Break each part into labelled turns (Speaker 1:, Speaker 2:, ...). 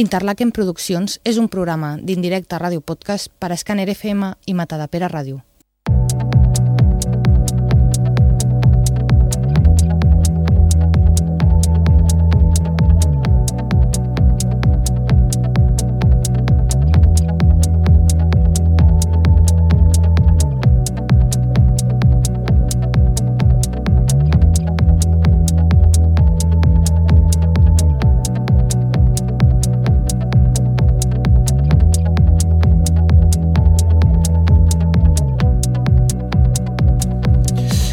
Speaker 1: Interlaken Produccions és un programa d'indirecte ràdio podcast per a Scanner FM i Matadepera Ràdio.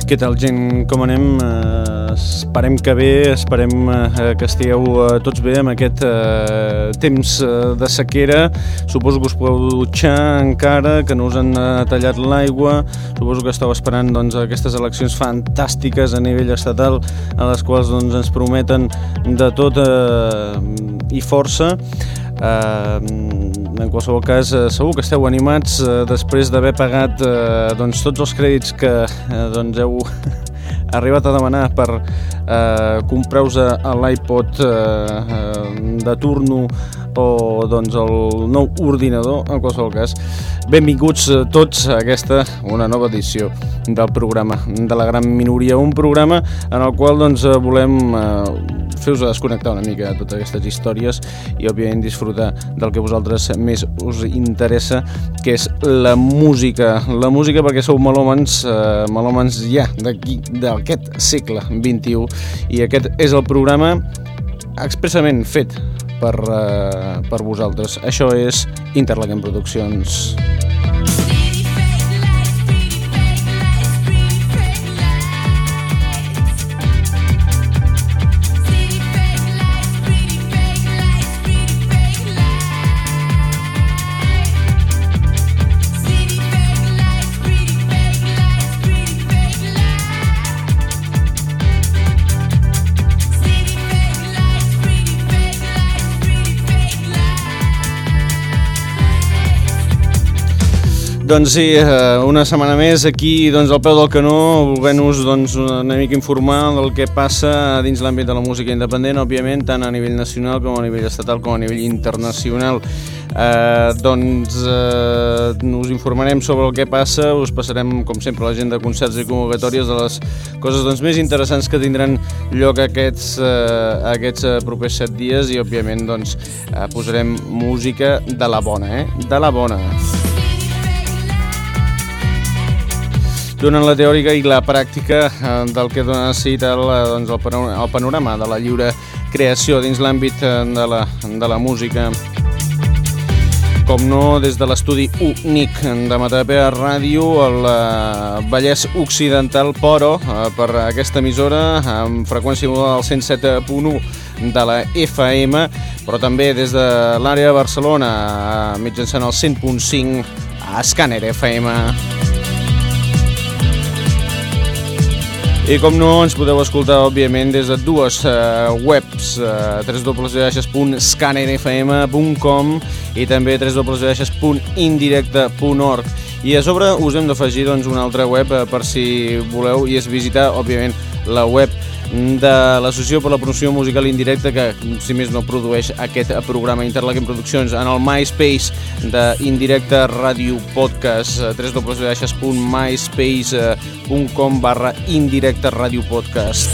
Speaker 2: Què tal, gent? Com anem? Uh, esperem que bé, esperem uh, que estigueu uh, tots bé amb aquest uh, temps uh, de sequera. Suposo que us podeu dutxar encara, que no us han uh, tallat l'aigua. Suposo que esteu esperant doncs, aquestes eleccions fantàstiques a nivell estatal, a les quals doncs, ens prometen de tot uh, i força. Uh, en qualsevol cas, uh, segur que esteu animats uh, després d'haver pagat uh, doncs, tots els crèdits que doncs, heu arribat a demanar per uh, comprar-vos l'iPod uh, de turno o doncs, el nou ordinador, en qualsevol cas. Benvinguts tots a aquesta, una nova edició del programa de la gran minoria, un programa en el qual doncs, volem eh, fer-vos desconnectar una mica de totes aquestes històries i òbviament disfrutar del que vosaltres més us interessa, que és la música. La música perquè sou melòmens, eh, ja d'aquest segle XXI i aquest és el programa expressament fet per, uh, per vosaltres. Això és Interlaken Produccions. Doncs sí, eh, una setmana més aquí doncs, al peu del canó, volent-nos doncs, una mica informar del que passa dins l'àmbit de la música independent, òbviament, tant a nivell nacional com a nivell estatal com a nivell internacional. Eh, doncs eh, us informarem sobre el que passa, us passarem com sempre l'agenda de concerts i convocatòries de les coses doncs, més interessants que tindran lloc aquests, eh, aquests eh, propers set dies i òbviament doncs, eh, posarem música de la bona, eh? de la bona. Donant la teòrica i la pràctica eh, del que dona cita el, eh, doncs, el panorama de la lliure creació dins l'àmbit eh, de, la, de la música. Com no, des de l'estudi únic de Matapea Ràdio, el Vallès Occidental Poro, per aquesta emissora, amb freqüència modal 107.1 de la FM, però també des de l'àrea de Barcelona, mitjançant el 100.5 a Scanner FM. I com no, ens podeu escoltar, òbviament, des de dues uh, webs, uh, www.scannerfm.com i també www.indirecte.org. I a sobre us hem d'afegir doncs, una altra web uh, per si voleu, i és visitar, òbviament, la web de l'Associació per la Promoció Musical Indirecta que, si més no, produeix aquest programa Interlaken Produccions en el MySpace d'Indirecte Ràdio Podcast www.myspace.com barra Indirecte Ràdio Podcast.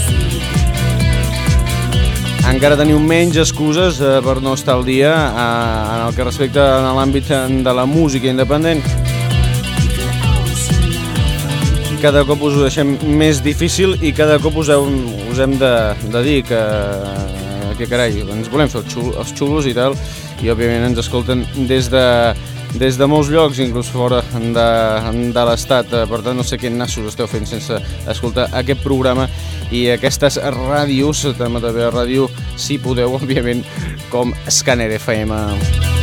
Speaker 2: Encara teniu menys excuses eh, per no estar al dia eh, en el que respecta a l'àmbit de la música independent cada cop us ho deixem més difícil i cada cop us, heu, us hem de, de dir que, que carai, ens volem fer els, els xulos i tal i òbviament ens escolten des de, des de molts llocs, inclús fora de, de l'estat. Per tant, no sé quin nassos esteu fent sense escoltar aquest programa i aquestes ràdios, també a ràdio, si podeu, òbviament, com Scanner FM.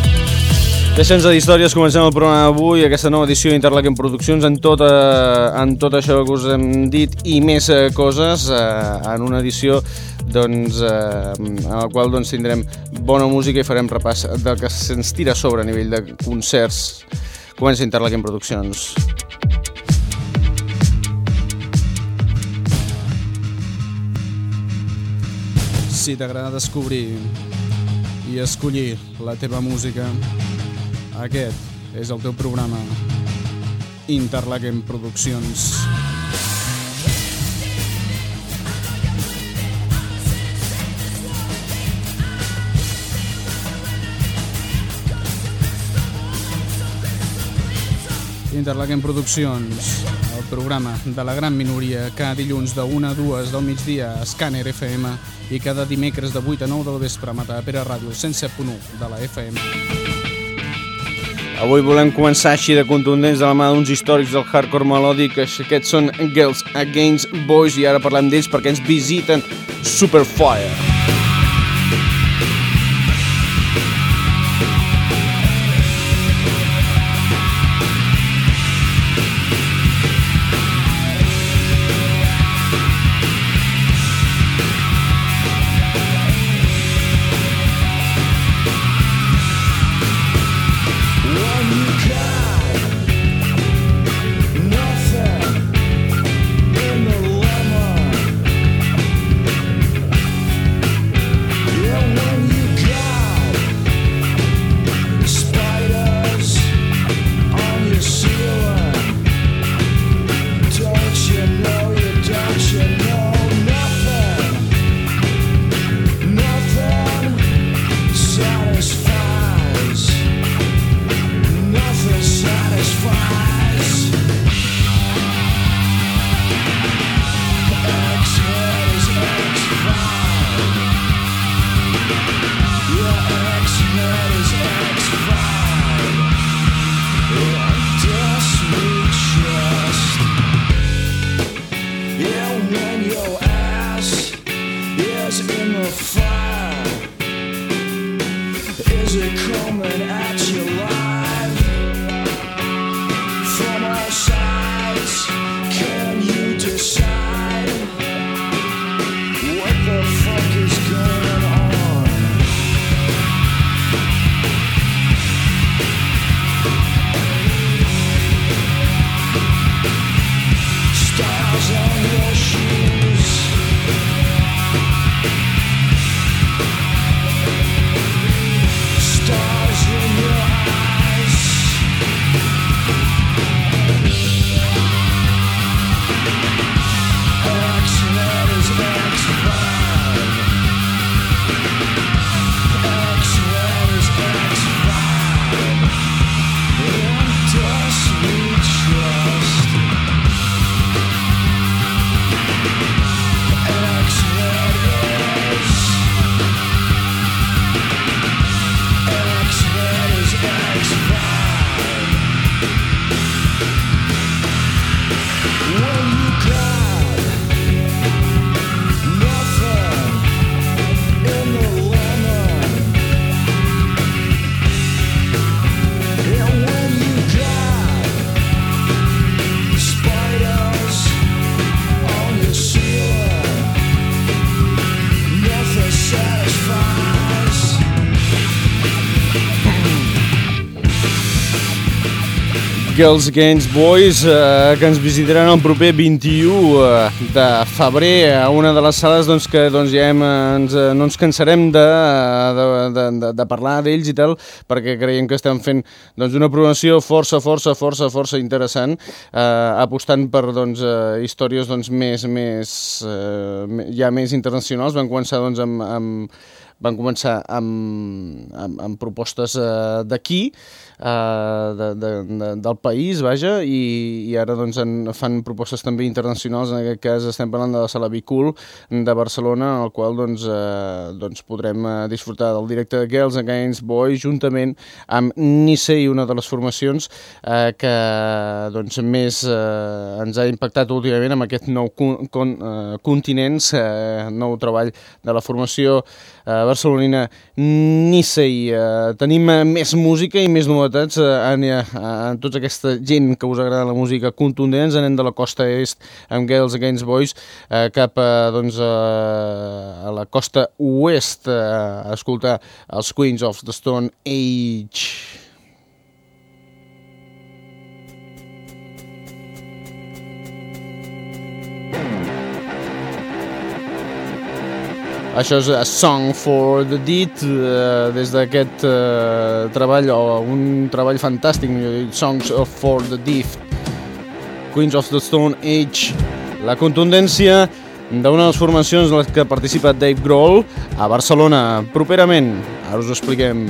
Speaker 2: Deixem de històries, comencem el programa d'avui, aquesta nova edició d'Interlaken Produccions, en tot, eh, en tot això que us hem dit i més eh, coses, eh, en una edició doncs, eh, en la qual doncs, tindrem bona música i farem repàs del que se'ns tira sobre a nivell de concerts. Comença Interlaken Produccions. Si t'agrada descobrir i escollir la teva música. Aquest és el teu programa. Interlaken Produccions. Interlaken Produccions, el programa de la gran minoria, cada dilluns de 1 a 2 del migdia a Scanner FM i cada dimecres de 8 a 9 del vespre a Matapera Ràdio 107.1 de la FM.
Speaker 3: Avui volem començar així de contundents de la mà d'uns històrics del hardcore melòdic. Aquests són Girls Against Boys i ara parlem d'ells perquè ens visiten Superfire. Girls Against Boys eh, que ens visitaran el proper 21 eh, de febrer a una de les sales doncs, que doncs, ja hem, ens, eh, no ens cansarem de, de, de, de, de parlar d'ells i tal perquè creiem que estem fent doncs, una programació força, força, força, força interessant eh, apostant per doncs, eh, històries doncs, més, més, eh, ja més internacionals. Vam començar doncs, amb, amb van començar amb, amb, amb propostes eh, d'aquí, eh, de, de, de, del país, vaja, i, i ara doncs, en, fan propostes també internacionals, en aquest cas estem parlant de la Sala Bicul de Barcelona, en el qual doncs, eh, doncs podrem eh, disfrutar del directe de Girls Against Boys, juntament amb Nisei, una de les formacions eh, que doncs, més eh, ens ha impactat últimament amb aquest nou con, con, eh, continents, eh, nou treball de la formació eh, barcelonina Nisei. Eh, tenim més música i més novetats eh, en, en tota aquesta gent que us agrada la música contundent. Anem de la costa est amb Girls Against Boys eh, cap a, doncs, a, a la costa oest eh, a escoltar els Queens of the Stone Age.
Speaker 2: Això és A Song for the Dead, eh, des d'aquest eh, treball, o un treball fantàstic, millor dit, Songs for the Dead, Queens of the Stone Age, la contundència d'una de les formacions en les que participa Dave Grohl a Barcelona properament. Ara us ho expliquem.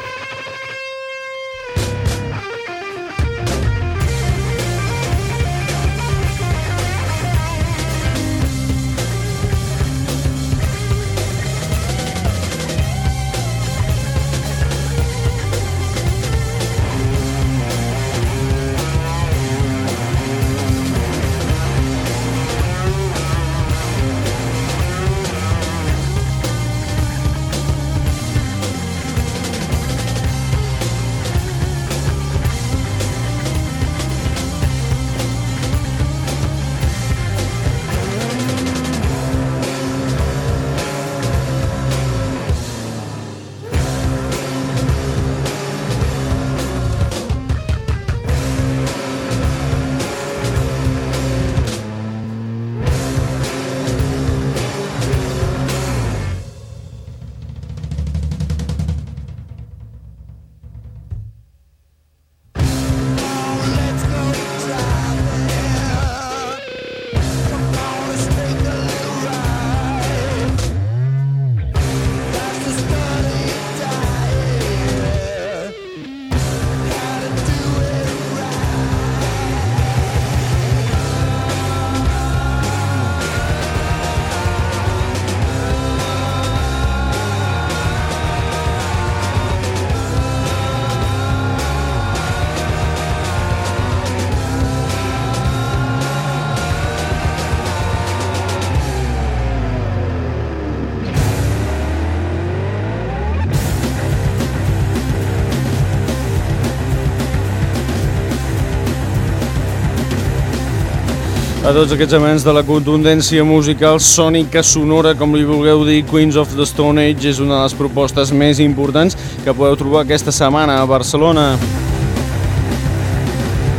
Speaker 2: A tots aquests amants de la contundència musical sònica, sonora, com li vulgueu dir, Queens of the Stone Age és una de les propostes més importants que podeu trobar aquesta setmana a Barcelona.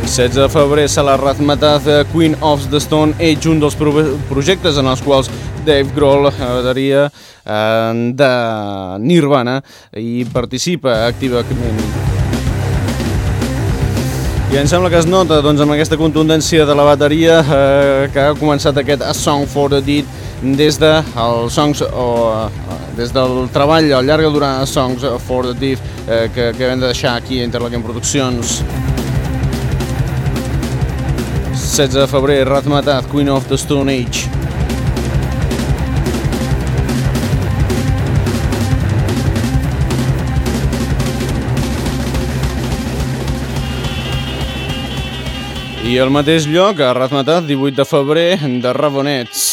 Speaker 2: 16 de febrer se la Razmataz Queen of the Stone Age, un dels pro projectes en els quals Dave Grohl, a la bateria eh, de Nirvana, i participa activament. I em sembla que es nota doncs, amb aquesta contundència de la bateria eh, que ha començat aquest A Song for the Dead des de songs o eh, des del treball al llarga durant Songs for the Dead eh, que, que vam de deixar aquí a Interlaken Produccions. 16 de febrer, Razmataz, Queen of the Stone Age. I al mateix lloc, a Razmataz, 18 de febrer, de Rabonets.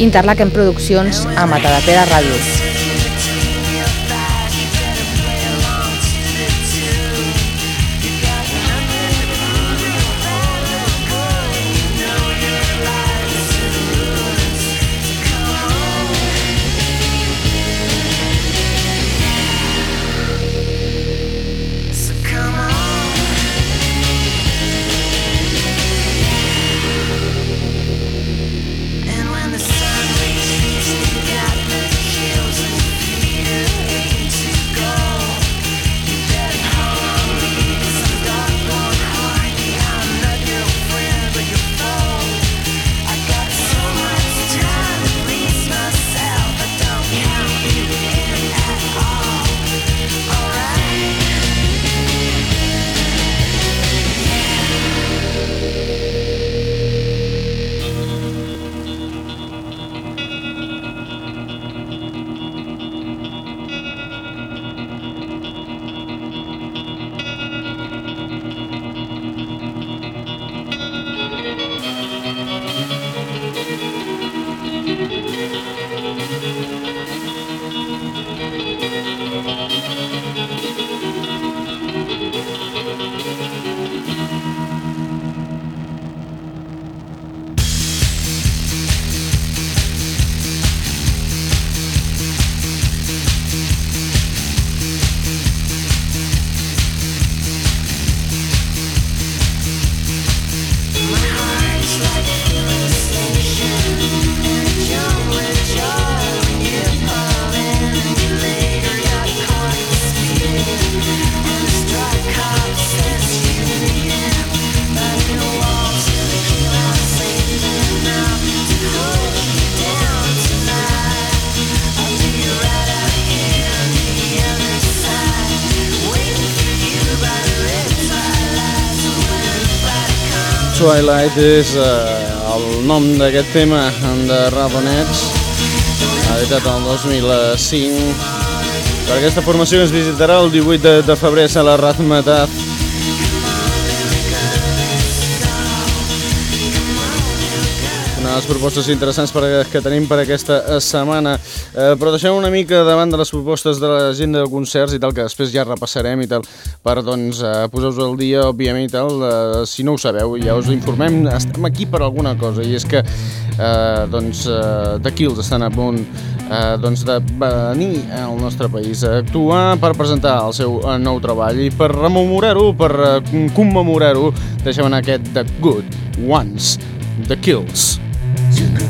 Speaker 4: Interlaken Produccions a Matadepera Ràdio. Twilight és eh, el nom d'aquest tema de Rabonets, editat el 2005. Per aquesta formació ens visitarà el 18 de, de febrer a la Razmataz les propostes interessants per, que tenim per aquesta setmana. Eh, però deixem una mica davant de les propostes de l'agenda de concerts i tal, que després ja repassarem i tal, per doncs, eh, posar-vos al dia, òbviament, i tal. Eh, si no ho sabeu, ja us informem, estem aquí per alguna cosa, i és que eh, doncs, eh, The Kills estan a punt eh, doncs de venir al nostre país a actuar per presentar el seu eh, nou treball i per rememorar-ho, per eh, commemorar-ho, deixem en aquest The Good Ones, The Kills. to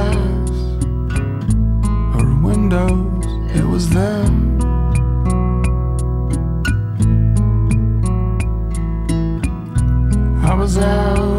Speaker 5: glass or windows, it was them. I was out.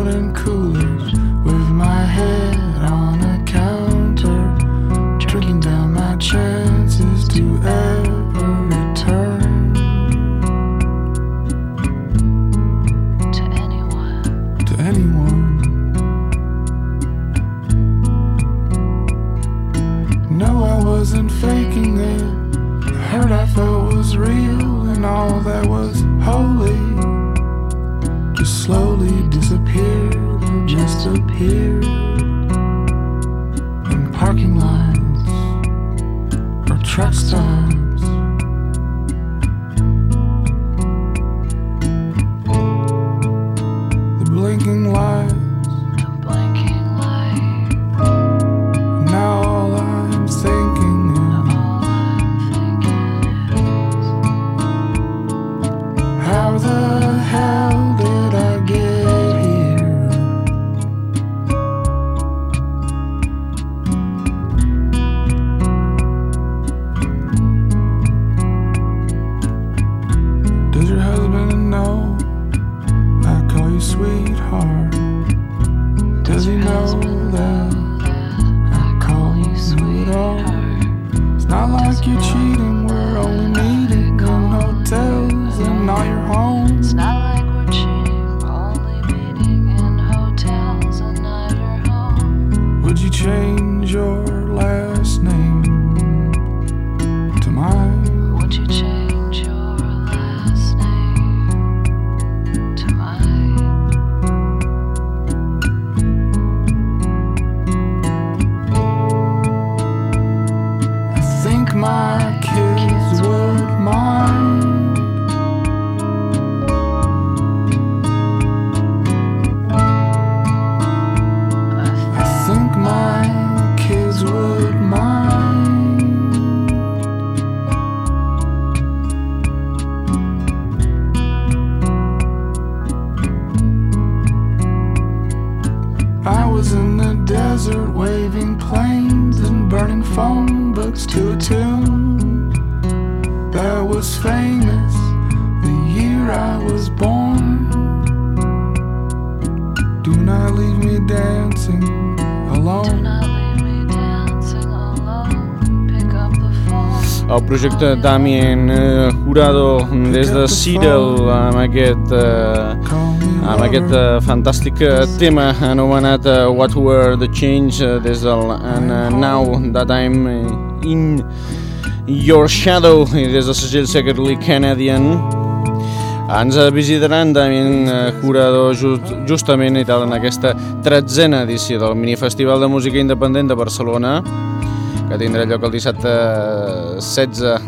Speaker 2: Projecte Damien eh, Jurado des de Cyril amb aquest, eh, amb aquest eh, fantàstic eh, tema anomenat uh, What Were the Change uh, des del uh, Now That I'm in Your Shadow i des del segell Secretly Canadian. Ens visitaran Damien Jurado just, justament i tal en aquesta tretzena edició del Minifestival de Música Independent de Barcelona que tindrà lloc el dissabte 16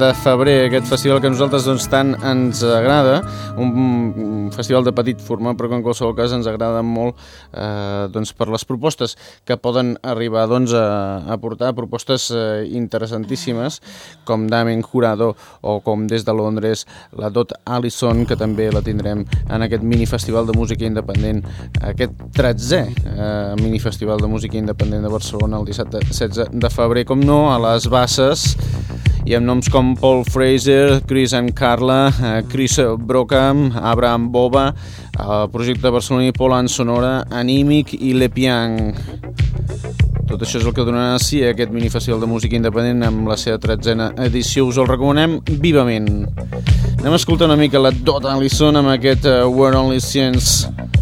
Speaker 2: de febrer, aquest festival que a nosaltres doncs, tant ens agrada, un festival de petit format, però que en qualsevol cas ens agrada molt eh, doncs, per les propostes que poden arribar doncs, a, a portar, propostes eh, interessantíssimes, com Damien Jurado o com des de Londres la Dot Allison, que també la tindrem en aquest minifestival de música independent, aquest 13è eh, minifestival de música independent de Barcelona el dissabte 16 de febrer, com no, a les Basses, i amb noms com Paul Fraser, Chris and Carla, eh, Chris Brockham, Abraham Boba, el projecte barceloní Polan Sonora, Anímic i Le Piang. Tot això és el que donarà sí a aquest minifestival de música independent amb la seva tretzena edició. Us el recomanem vivament. Anem a escoltar una mica la Dot Allison amb aquest uh, We're Only Science.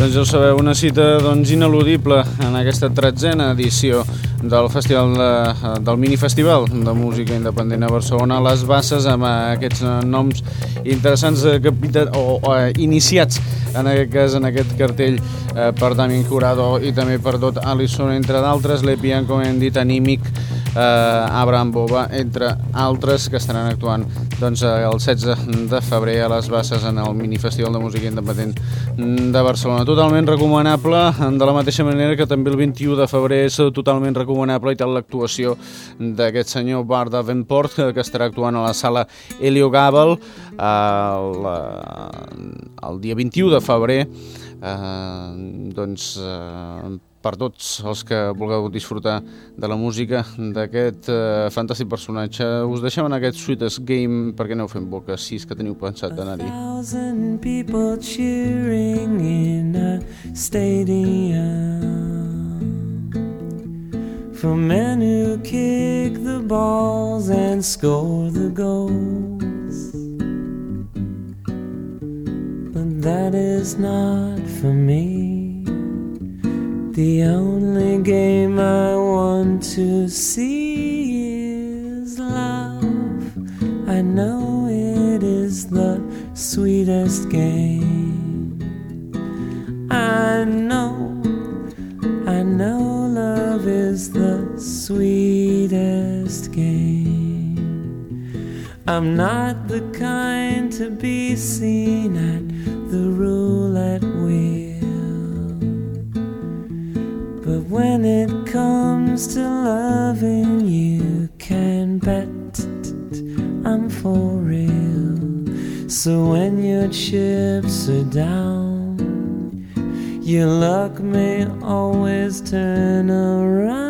Speaker 2: Doncs ja ho sabeu, una cita doncs, ineludible en aquesta tretzena edició del festival de, del minifestival de música independent a Barcelona. Les Basses amb aquests noms interessants de capita, o, o iniciats en aquest cas en aquest cartell eh, per Damien Curado i també per Dot Allison entre d'altres, l'Epian com hem dit anímic eh, Abraham Boba, entre altres que estaran actuant doncs, el 16 de febrer a les Basses en el minifestival de música independent de Barcelona. Totalment recomanable, de la mateixa manera que també el 21 de febrer és totalment recomanable i tal l'actuació d'aquest senyor Bar Davenport que estarà actuant a la sala Helio Gabel el, el dia 21 de febrer
Speaker 1: eh, doncs, eh, per tots els que vulgueu disfrutar de la música d'aquest eh, fantàstic personatge. Us deixem en aquest Sweetest Game perquè aneu fent boca, si és que teniu pensat d'anar-hi. A thousand people cheering in a stadium For men who kick the balls and score the goals that is not for me The only game I want to see is love. I know it is the sweetest game. I know, I know love is the sweetest game. I'm not the kind to be seen at the roulette wheel. But when it comes to loving, you can bet I'm for real. So when your chips are down, your luck may always turn around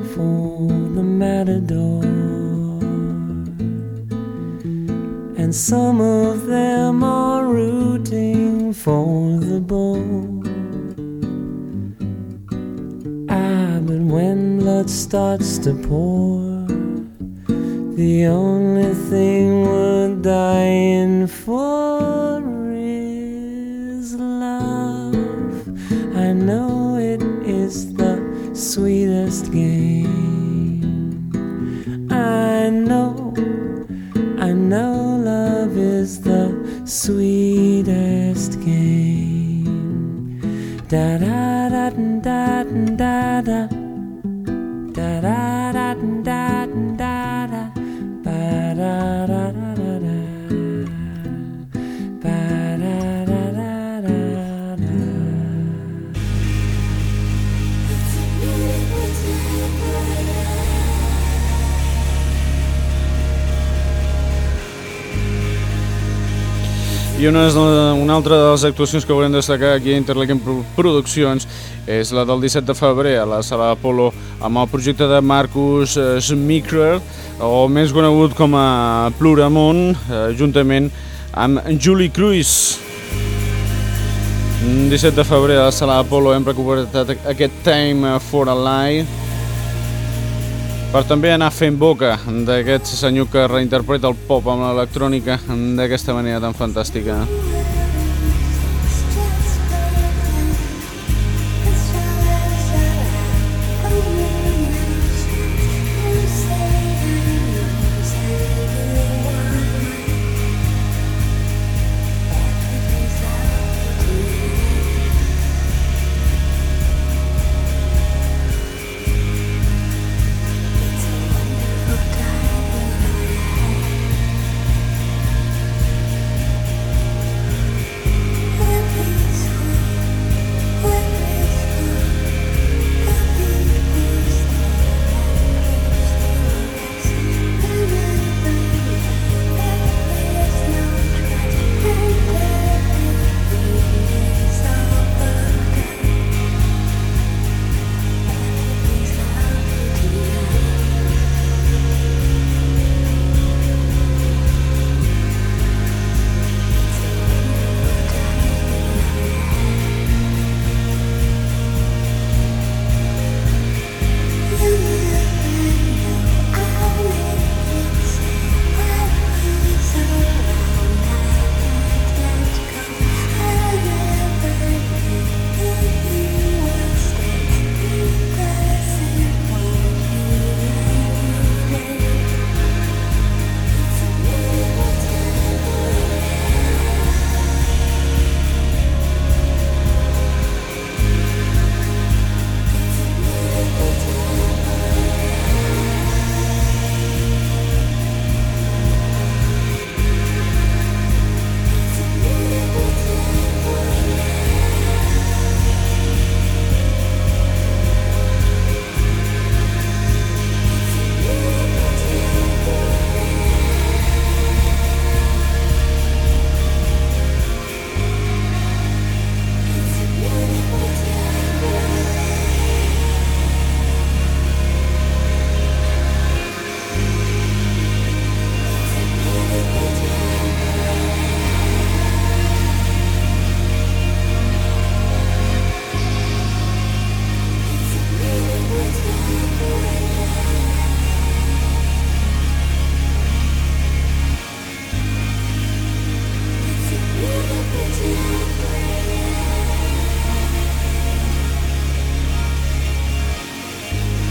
Speaker 1: matador. and some of them are rooting for the bull. Ah, but when blood starts to pour, the only thing we're dying for is love. I know it is the sweetest game. Sweetest game. Da da da da da da da I una, una altra de les actuacions que volem destacar aquí a Interlequem Produccions és la del 17 de febrer a la sala Apolo amb el projecte de Marcus Schmicker, o més conegut com a Pluramont, eh, juntament amb Julie Cruz. 17 de febrer a la sala Apolo hem recuperat aquest Time for a Lie per també anar fent boca d'aquest senyor que reinterpreta el pop amb l'electrònica d'aquesta manera tan fantàstica.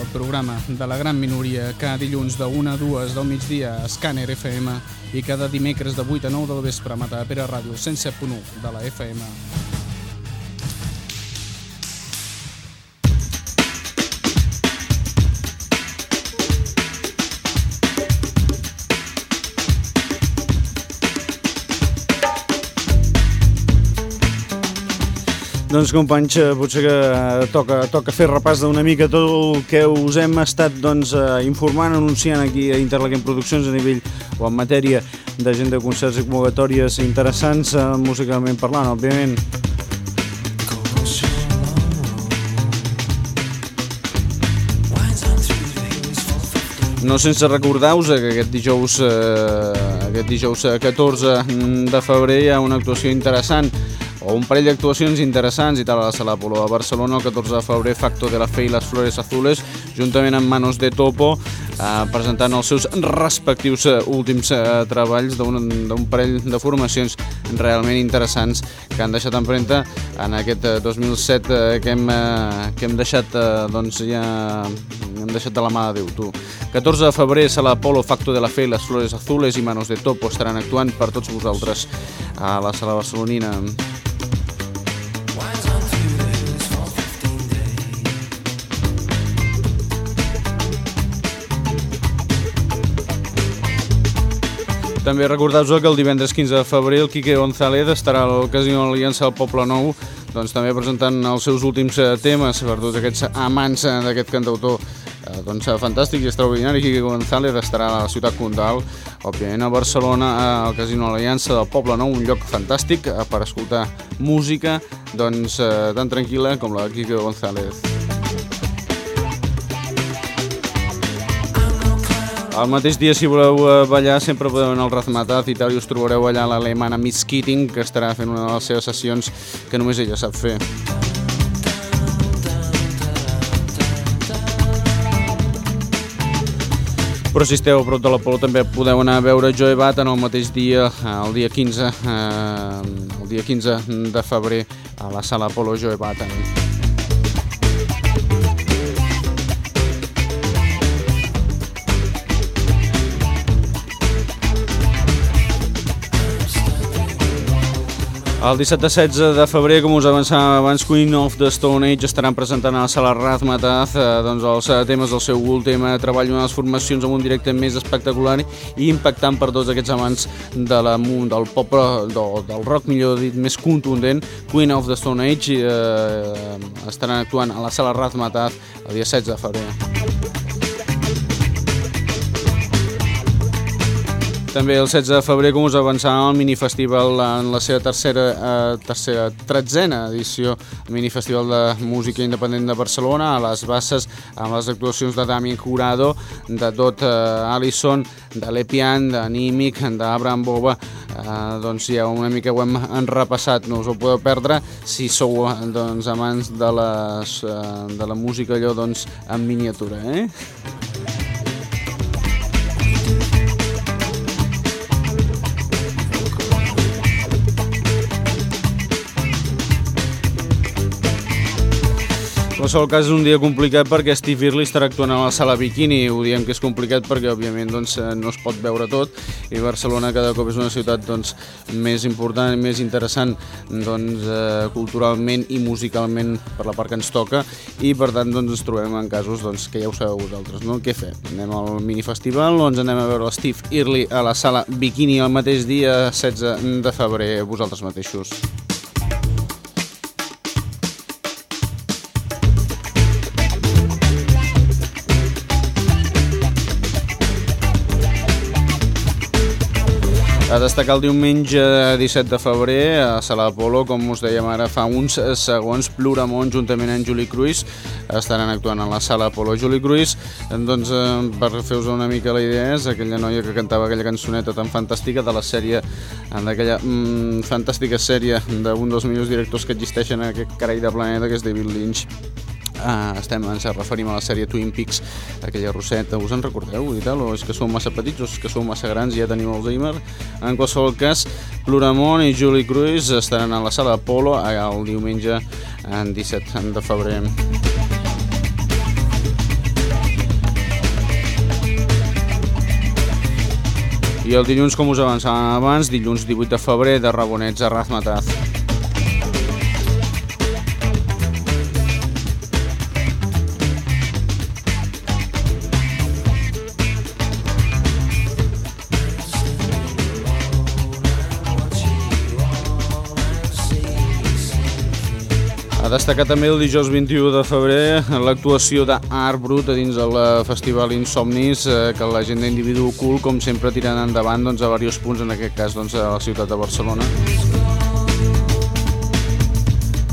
Speaker 5: el programa de la gran minoria, cada dilluns de 1 a 2 del migdia a Scanner FM i cada dimecres de 8 a 9 del vespre a Matapera Ràdio 107.1 de la FM.
Speaker 2: Doncs companys, eh, potser que eh, toca, toca fer repàs d'una mica tot el que us hem estat doncs, eh, informant, anunciant aquí a Interlaquem Produccions a nivell o en matèria d'agenda de concerts i convocatòries interessants, musicalment parlant, òbviament. No sense recordar-vos que aquest dijous, eh, aquest dijous 14 de febrer hi ha una actuació interessant o un parell d'actuacions interessants i tal a la Sala Polo de Barcelona el 14 de febrer Facto de la Fe i les Flores Azules juntament amb Manos de Topo eh, presentant els seus respectius eh, últims eh, treballs d'un parell de formacions realment interessants que han deixat empremta en aquest 2007 eh, que, hem, eh, que hem deixat eh, doncs ja hem deixat de la mà de Déu, tu. 14 de febrer, Sala Polo, Facto de la Fe, Les Flores Azules i Manos de Topo estaran actuant per tots vosaltres a la sala barcelonina. També recordar-vos que el divendres 15 de febrer el Quique González estarà al Casino Aliança del Poble Nou doncs, també presentant els seus últims eh, temes per tots aquests amants eh, d'aquest cantautor eh, doncs, fantàstic i extraordinari. Quique González estarà a la ciutat Condal, òbviament a Barcelona, al Casino Aliança del Poble Nou, un lloc fantàstic per escoltar música doncs, tan tranquil·la com la de Quique González. El mateix dia, si voleu eh, ballar, sempre podeu anar al Razmataz i tal, i us trobareu allà l'alemana Miss Keating, que estarà fent una de les seves sessions que només ella sap fer. Però si esteu a prop de l'Apolo també podeu anar a veure Joe Bat en el mateix dia, el dia 15, eh, el dia 15 de febrer a la sala Apolo Joe Batten. El 17 16 de febrer, com us avançava abans, Queen of the Stone Age estaran presentant a la sala Razmataz eh, doncs els eh, temes del seu últim eh, treball, una de les formacions amb un directe més espectacular i impactant per tots aquests amants de la, del pop, del, del rock, millor dit, més contundent. Queen of the Stone Age eh, estaran actuant a la sala Razmataz el dia 16 de febrer. També el 16 de febrer, com us avançàvem, el minifestival en la seva tercera, eh, tercera tretzena edició, el minifestival de música independent de Barcelona, a les Basses, amb les actuacions de Damien Jurado, de Dot eh, Allison, de Lepian, de Nimic, d'Abraham Boba, eh, doncs ja una mica ho hem repassat, no us ho podeu perdre si sou doncs, amants de, les, eh, de la música allò doncs, en miniatura. Eh? Qualsevol cas és un dia complicat perquè Steve Early estarà actuant a la sala Bikini. Ho diem que és complicat perquè, òbviament, doncs, eh, no es pot veure tot i Barcelona cada cop és una ciutat doncs, més important i més interessant doncs, eh, culturalment i musicalment per la part que ens toca i, per tant, doncs, ens trobem en casos doncs, que ja ho sabeu vosaltres. No? Què fem? Anem al minifestival o ens anem a veure Steve Early a la sala Bikini el mateix dia 16 de febrer vosaltres mateixos? A destacar el diumenge 17 de febrer a Sala Apolo, com us dèiem ara fa uns segons, Ploramont juntament amb Juli Cruis estaran actuant a la Sala Apolo. Juli Cruis, doncs, eh, per fer-vos una mica la idea, és aquella noia que cantava aquella cançoneta tan fantàstica de la sèrie, d'aquella mm, fantàstica sèrie d'un dels millors directors que existeixen en aquest carai de planeta, que és David Lynch Ah, estem, ens referim a la sèrie Twin Peaks, aquella rosseta, us en recordeu i tal, o és que sou massa petits o és que sou massa grans i ja teniu Alzheimer? En qualsevol cas, Ploramont i Julie Cruz estaran a la sala Apolo el diumenge en 17 de febrer. I el dilluns, com us avançàvem abans, dilluns 18 de febrer de Rabonets a Razmataz. Destacar també el dijous 21 de febrer l'actuació d'Art Brut a dins del Festival Insomnis, eh, que l'agenda individu ocult, com sempre, tirant endavant doncs, a diversos punts, en aquest cas doncs, a la ciutat de Barcelona.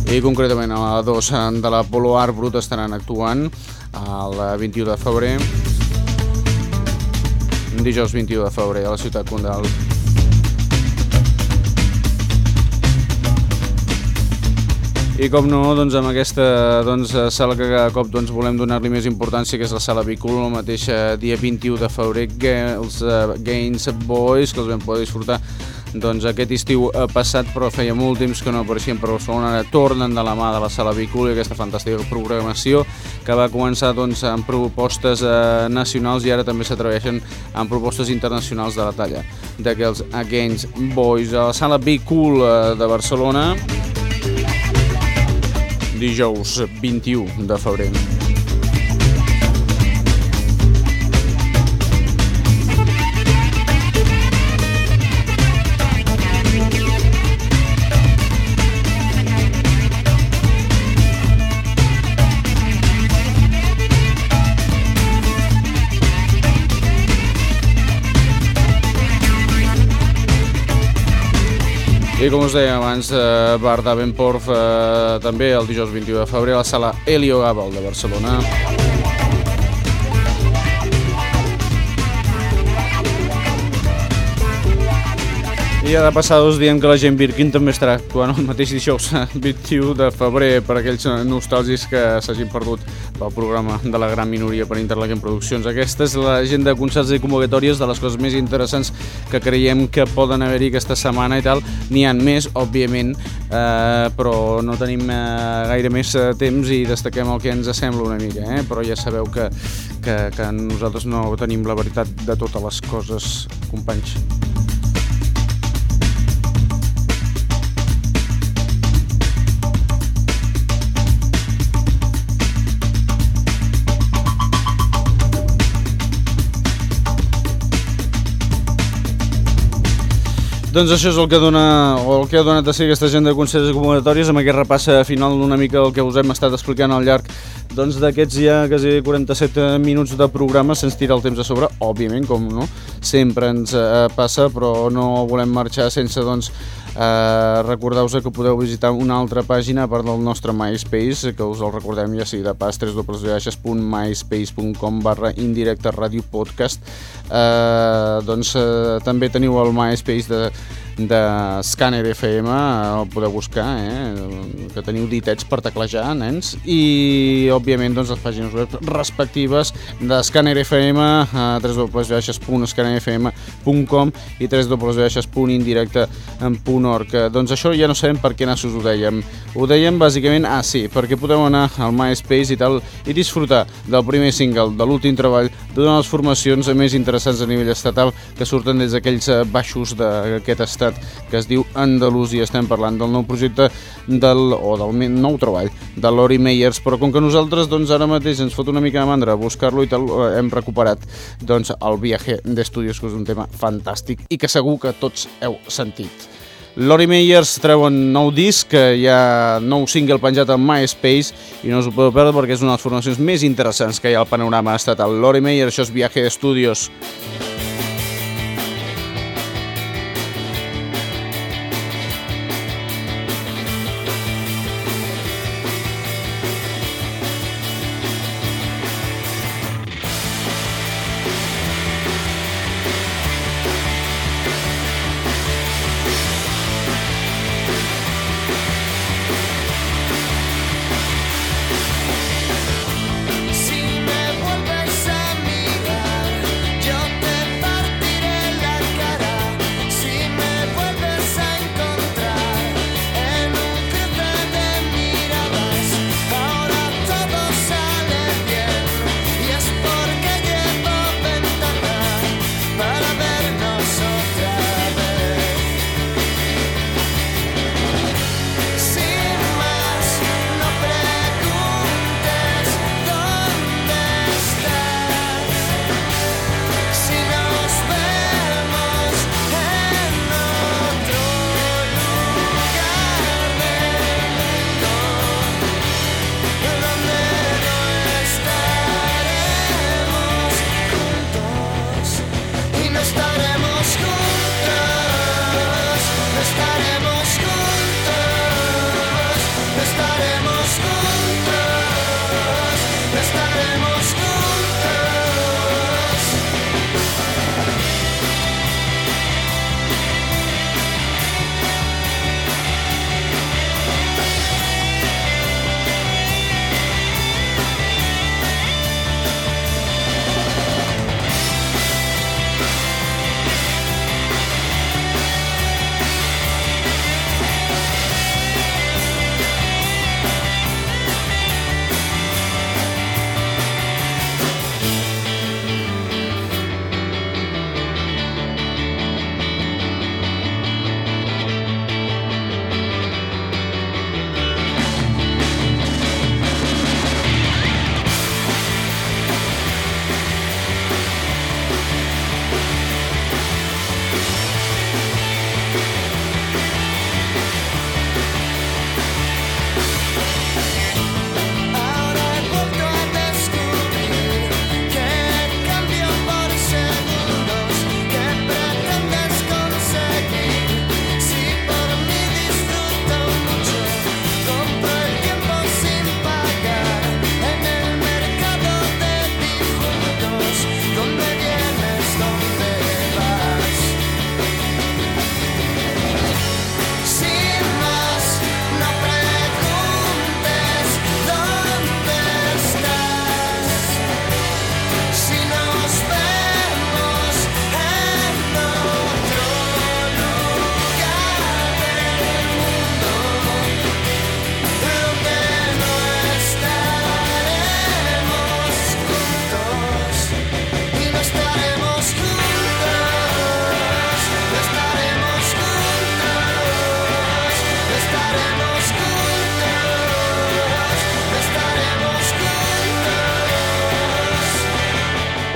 Speaker 2: I concretament a la 2 de l'Apolo Art Brut estaran actuant el 21 de febrer, dijous 21 de febrer a la ciutat Condal. I com no, doncs amb aquesta doncs, sala que cada cop doncs, volem donar-li més importància, que és la sala Bicul, el mateix eh, dia 21 de febrer, els uh, Gains Boys, que els vam poder disfrutar doncs, aquest estiu passat, però feia molt temps que no apareixien per Barcelona, ara tornen de la mà de la sala Bicul i aquesta fantàstica programació que va començar doncs, amb propostes uh, nacionals i ara també s'atreveixen amb propostes internacionals de la talla d'aquells Against Boys. A la sala Bicul uh, de Barcelona dijous 21 de febrer. I com us deia abans, eh, Bar d'Avenporf eh, també el dijous 21 de febrer a la sala Helio Gabal de Barcelona. I ja de passar us diem que la gent Birkin també estarà actuant el mateix dijous 21 de febrer per aquells nostàlgics que s'hagin perdut pel programa de la gran minoria per Interlaken Produccions. Aquesta és l'agenda de concerts i convocatòries de les coses més interessants que creiem que poden haver-hi aquesta setmana i tal. N'hi han més, òbviament, eh, però no tenim eh, gaire més eh, temps i destaquem el que ens sembla una mica, eh? però ja sabeu que, que, que nosaltres no tenim la veritat de totes les coses, companys. Doncs això és el que dona, o el que ha donat a ser aquesta agenda de concerts acumulatoris amb aquest repassa final una mica el que us hem estat explicant al llarg doncs d'aquests ja quasi 47 minuts de programa sense tirar el temps a sobre, òbviament, com no, sempre ens eh, passa, però no volem marxar sense doncs Eh, Recordeu-vos que podeu visitar una altra pàgina a part del nostre MySpace, que us el recordem ja sigui de pas www.myspace.com barra indirecte ràdio podcast. Eh, doncs eh, també teniu el MySpace de de Scanner FM, el podeu buscar, eh? que teniu ditets per teclejar, nens, i òbviament doncs, les pàgines web respectives de Scanner FM a www.scannerfm.com i www.indirecte.org. Doncs això ja no sabem per què nassos ho dèiem. Ho dèiem bàsicament, ah sí, perquè podeu anar al MySpace i tal i disfrutar del primer single, de l'últim treball, d'una de les formacions més interessants a nivell estatal que surten des d'aquells baixos d'aquest estat ciutat que es diu Andalusia. Estem parlant del nou projecte del, o del nou treball de Lori Meyers, però com que nosaltres doncs, ara mateix ens fot una mica de mandra buscar-lo i tal, eh, hem recuperat doncs, el viatge d'estudios, que és un tema fantàstic i que segur que tots heu sentit. Lori Meyers treu un nou disc, hi ha nou single penjat en MySpace i no us ho podeu perdre perquè és una de les formacions més interessants que hi ha al panorama estatal. Lori Meyers, això és Viaje d'Estudios. Estudios.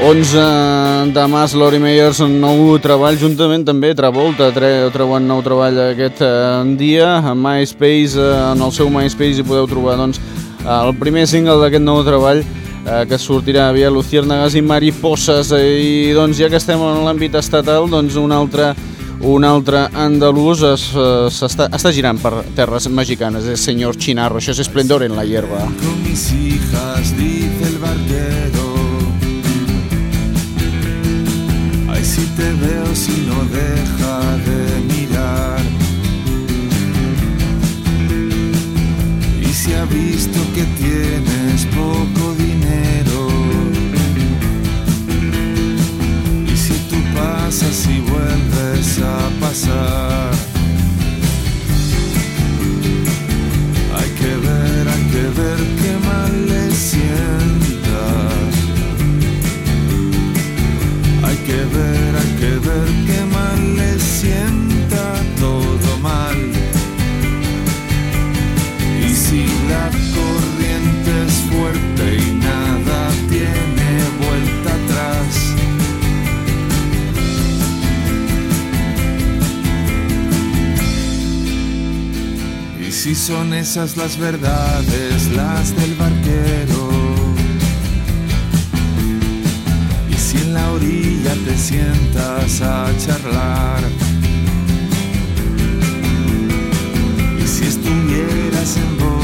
Speaker 6: 11 de març, Lori Meyers, nou treball, juntament també Travolta, tre treuen nou treball aquest eh, dia, a MySpace, eh, en el seu MySpace hi podeu trobar doncs, el primer single d'aquest nou treball eh, que sortirà via Luciérnagas i Mariposas. Eh, i doncs ja que estem en l'àmbit estatal, doncs un altre un altre andalús es, es, està, està girant per terres mexicanes, és senyor Chinarro, això és Esplendor en la hierba. Con mis hijas, dice el barquero te veo si no deja de mirar. Y si ha visto que tienes poco dinero. Y si tú pasas y vuelves a pasar. Hay que ver, hay que ver qué mal le sientas. Que ver que ver qué mal le sienta todo mal. Y si la corriente es fuerte y nada tiene vuelta atrás. Y si son esas las verdades, las del barquero te sientas a charlar. Y si estuvieras en boca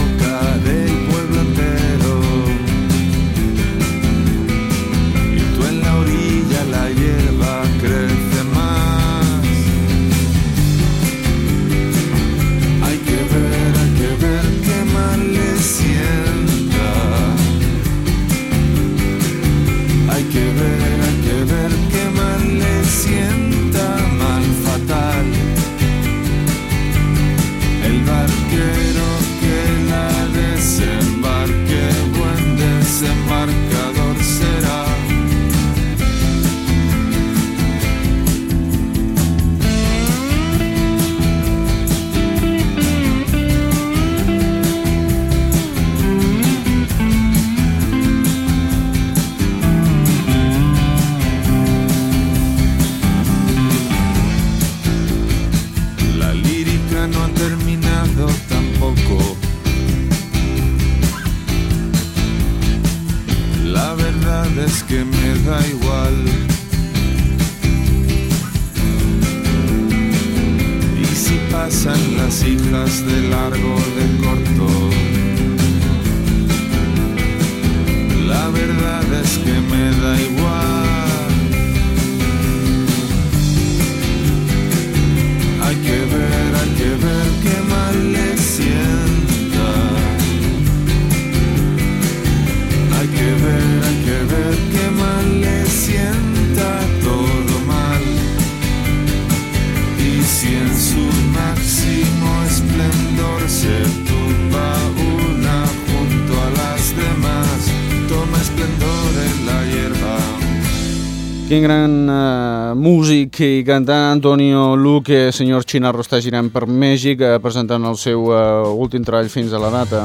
Speaker 6: Quin gran uh, músic i cantant Antonio Luque, senyor Chinarro, està girant per Mèxic uh, presentant el seu uh, últim treball fins a la data.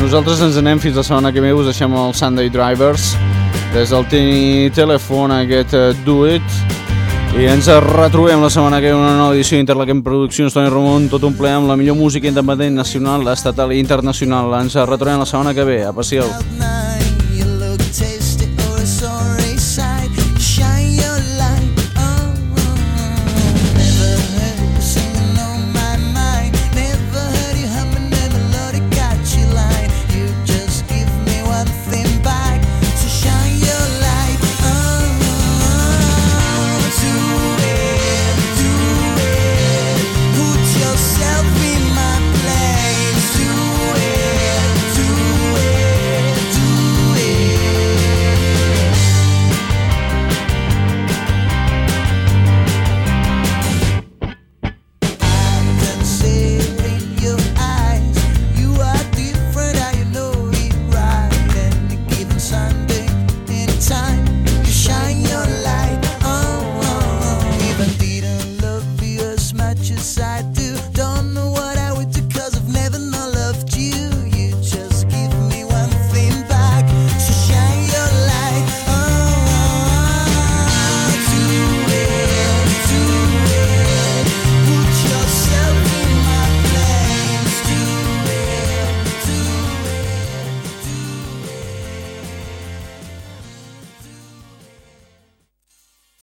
Speaker 6: Nosaltres ens anem fins la setmana que ve, us deixem el Sunday Drivers des del telèfon aquest uh, Do It i ens retrobem la setmana que ve una nova edició d'Interlaquem Produccions, Toni Ramon, tot un ple amb la millor música independent nacional, estatal i internacional. Ens retrobem la setmana que ve. Apassieu.